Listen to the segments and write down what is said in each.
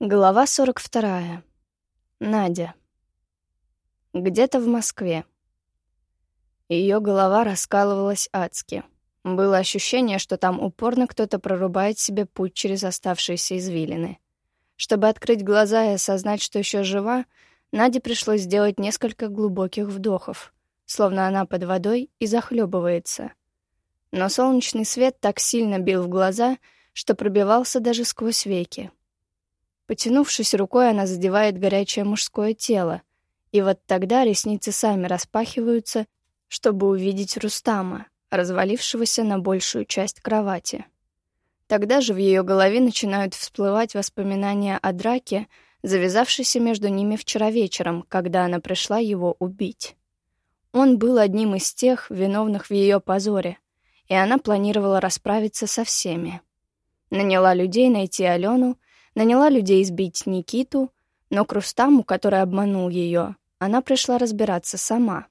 Глава 42. Надя. Где-то в Москве. Ее голова раскалывалась адски. Было ощущение, что там упорно кто-то прорубает себе путь через оставшиеся извилины. Чтобы открыть глаза и осознать, что еще жива, Наде пришлось сделать несколько глубоких вдохов, словно она под водой и захлебывается. Но солнечный свет так сильно бил в глаза, что пробивался даже сквозь веки. Потянувшись рукой, она задевает горячее мужское тело, и вот тогда ресницы сами распахиваются, чтобы увидеть Рустама, развалившегося на большую часть кровати. Тогда же в ее голове начинают всплывать воспоминания о драке, завязавшейся между ними вчера вечером, когда она пришла его убить. Он был одним из тех, виновных в ее позоре, и она планировала расправиться со всеми. Наняла людей найти Алену Наняла людей сбить Никиту, но к Рустаму, который обманул ее, она пришла разбираться сама.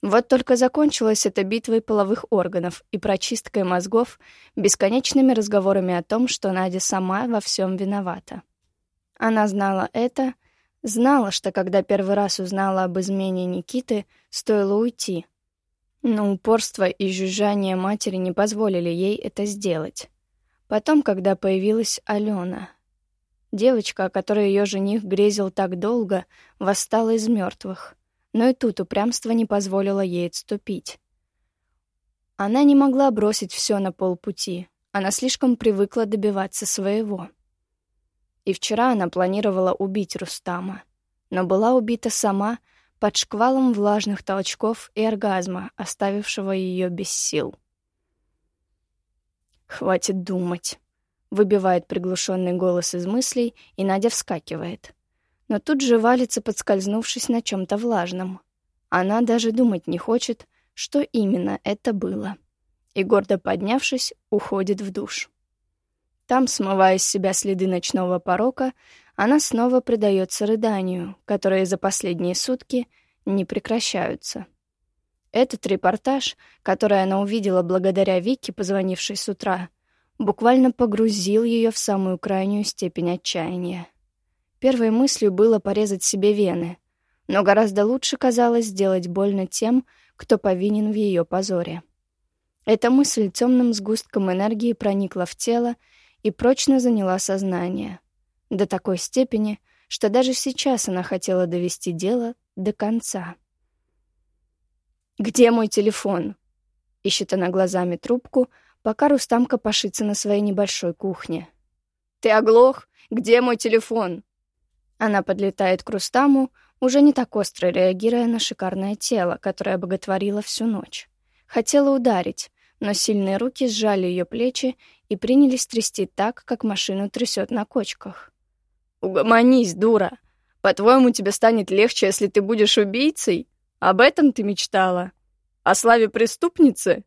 Вот только закончилась эта битвой половых органов и прочисткой мозгов бесконечными разговорами о том, что Надя сама во всем виновата. Она знала это, знала, что когда первый раз узнала об измене Никиты, стоило уйти. Но упорство и жужжание матери не позволили ей это сделать. Потом, когда появилась Алена, Девочка, о которой ее жених грезил так долго, восстала из мертвых. Но и тут упрямство не позволило ей отступить. Она не могла бросить все на полпути. Она слишком привыкла добиваться своего. И вчера она планировала убить Рустама, но была убита сама под шквалом влажных толчков и оргазма, оставившего ее без сил. «Хватит думать», Выбивает приглушенный голос из мыслей, и Надя вскакивает. Но тут же валится, подскользнувшись на чем-то влажном. Она даже думать не хочет, что именно это было. И, гордо поднявшись, уходит в душ. Там, смывая с себя следы ночного порока, она снова предается рыданию, которые за последние сутки не прекращаются. Этот репортаж, который она увидела благодаря Вике, позвонившей с утра, буквально погрузил ее в самую крайнюю степень отчаяния. Первой мыслью было порезать себе вены, но гораздо лучше казалось сделать больно тем, кто повинен в ее позоре. Эта мысль темным сгустком энергии проникла в тело и прочно заняла сознание. До такой степени, что даже сейчас она хотела довести дело до конца. «Где мой телефон?» Ищет она глазами трубку, пока Рустам копошится на своей небольшой кухне. «Ты оглох? Где мой телефон?» Она подлетает к Рустаму, уже не так остро реагируя на шикарное тело, которое боготворило всю ночь. Хотела ударить, но сильные руки сжали ее плечи и принялись трясти так, как машину трясет на кочках. «Угомонись, дура! По-твоему, тебе станет легче, если ты будешь убийцей? Об этом ты мечтала? О славе преступницы?»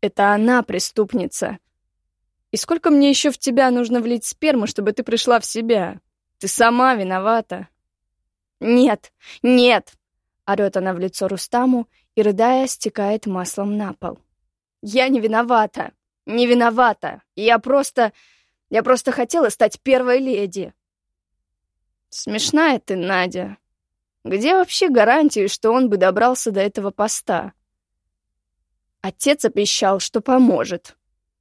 Это она преступница. И сколько мне еще в тебя нужно влить спермы, чтобы ты пришла в себя? Ты сама виновата. Нет, нет! Орет она в лицо Рустаму и, рыдая, стекает маслом на пол. Я не виновата. Не виновата. Я просто... Я просто хотела стать первой леди. Смешная ты, Надя. Где вообще гарантии, что он бы добрался до этого поста? Отец обещал, что поможет.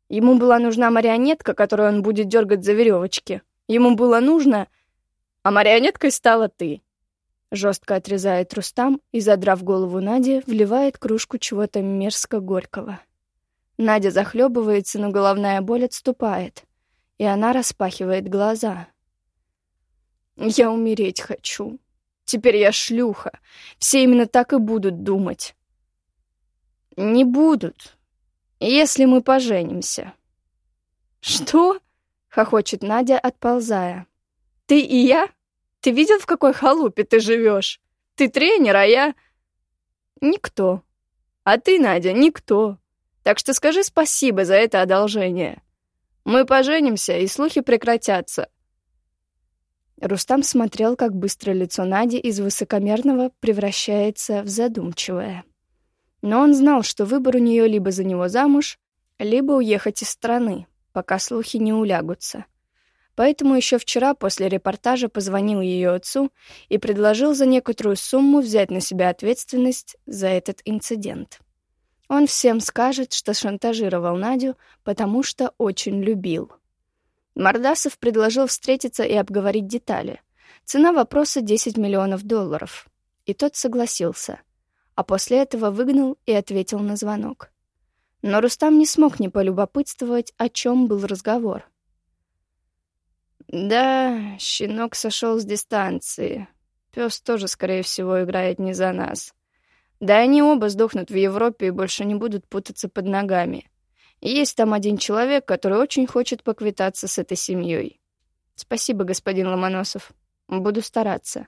Ему была нужна марионетка, которую он будет дергать за веревочки. Ему было нужно... А марионеткой стала ты. Жестко отрезает Рустам и, задрав голову Нади, вливает кружку чего-то мерзко-горького. Надя захлебывается, но головная боль отступает, и она распахивает глаза. «Я умереть хочу. Теперь я шлюха. Все именно так и будут думать. «Не будут, если мы поженимся». «Что?» — хохочет Надя, отползая. «Ты и я? Ты видел, в какой халупе ты живешь? Ты тренер, а я...» «Никто. А ты, Надя, никто. Так что скажи спасибо за это одолжение. Мы поженимся, и слухи прекратятся». Рустам смотрел, как быстро лицо Нади из высокомерного превращается в задумчивое. Но он знал, что выбор у нее либо за него замуж, либо уехать из страны, пока слухи не улягутся. Поэтому еще вчера после репортажа позвонил ее отцу и предложил за некоторую сумму взять на себя ответственность за этот инцидент. Он всем скажет, что шантажировал Надю, потому что очень любил. Мордасов предложил встретиться и обговорить детали. Цена вопроса — 10 миллионов долларов. И тот согласился. А после этого выгнал и ответил на звонок. Но Рустам не смог не полюбопытствовать, о чем был разговор. Да, щенок сошел с дистанции. Пес тоже, скорее всего, играет не за нас. Да они оба сдохнут в Европе и больше не будут путаться под ногами. есть там один человек, который очень хочет поквитаться с этой семьей. Спасибо, господин Ломоносов. Буду стараться.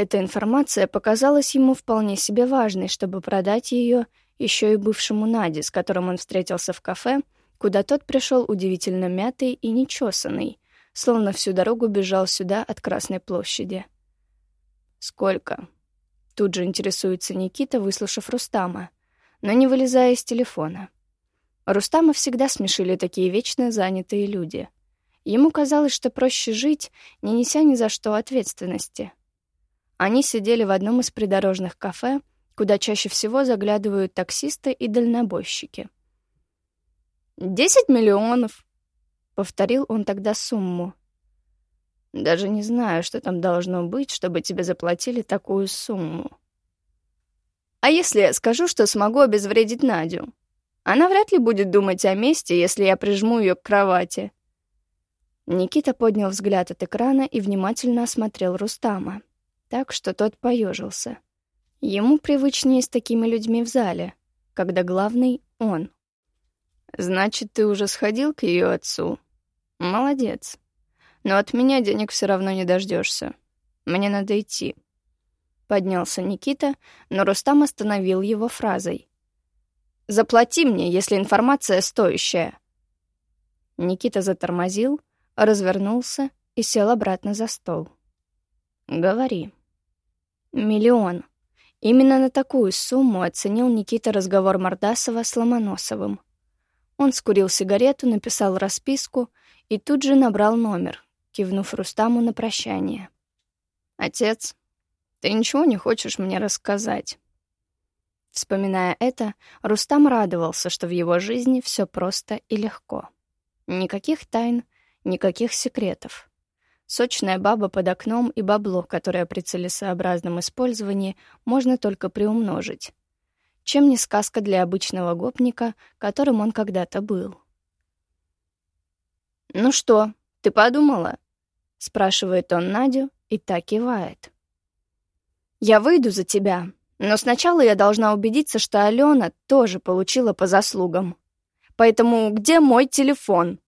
Эта информация показалась ему вполне себе важной, чтобы продать ее еще и бывшему Наде, с которым он встретился в кафе, куда тот пришел удивительно мятый и нечесанный, словно всю дорогу бежал сюда от Красной площади. «Сколько?» Тут же интересуется Никита, выслушав Рустама, но не вылезая из телефона. Рустама всегда смешили такие вечно занятые люди. Ему казалось, что проще жить, не неся ни за что ответственности. Они сидели в одном из придорожных кафе, куда чаще всего заглядывают таксисты и дальнобойщики. «Десять миллионов!» Повторил он тогда сумму. Даже не знаю, что там должно быть, чтобы тебе заплатили такую сумму. А если я скажу, что смогу обезвредить Надю? Она вряд ли будет думать о месте, если я прижму ее к кровати. Никита поднял взгляд от экрана и внимательно осмотрел Рустама, так что тот поежился. Ему привычнее с такими людьми в зале, когда главный — он. «Значит, ты уже сходил к ее отцу?» Молодец. Но от меня денег все равно не дождешься. Мне надо идти. Поднялся Никита, но Рустам остановил его фразой. «Заплати мне, если информация стоящая». Никита затормозил, развернулся и сел обратно за стол. «Говори». «Миллион». Именно на такую сумму оценил Никита разговор Мордасова с Ломоносовым. Он скурил сигарету, написал расписку и тут же набрал номер, кивнув Рустаму на прощание. «Отец, ты ничего не хочешь мне рассказать?» Вспоминая это, Рустам радовался, что в его жизни все просто и легко. Никаких тайн, никаких секретов. Сочная баба под окном и бабло, которое при целесообразном использовании можно только приумножить. Чем не сказка для обычного гопника, которым он когда-то был. «Ну что, ты подумала?» — спрашивает он Надю и так кивает. «Я выйду за тебя, но сначала я должна убедиться, что Алена тоже получила по заслугам. Поэтому где мой телефон?»